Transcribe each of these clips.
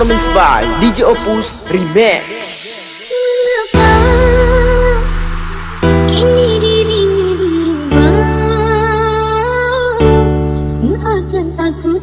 Performance by DJ Opus Remix. Performance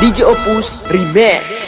DJ Opus Remix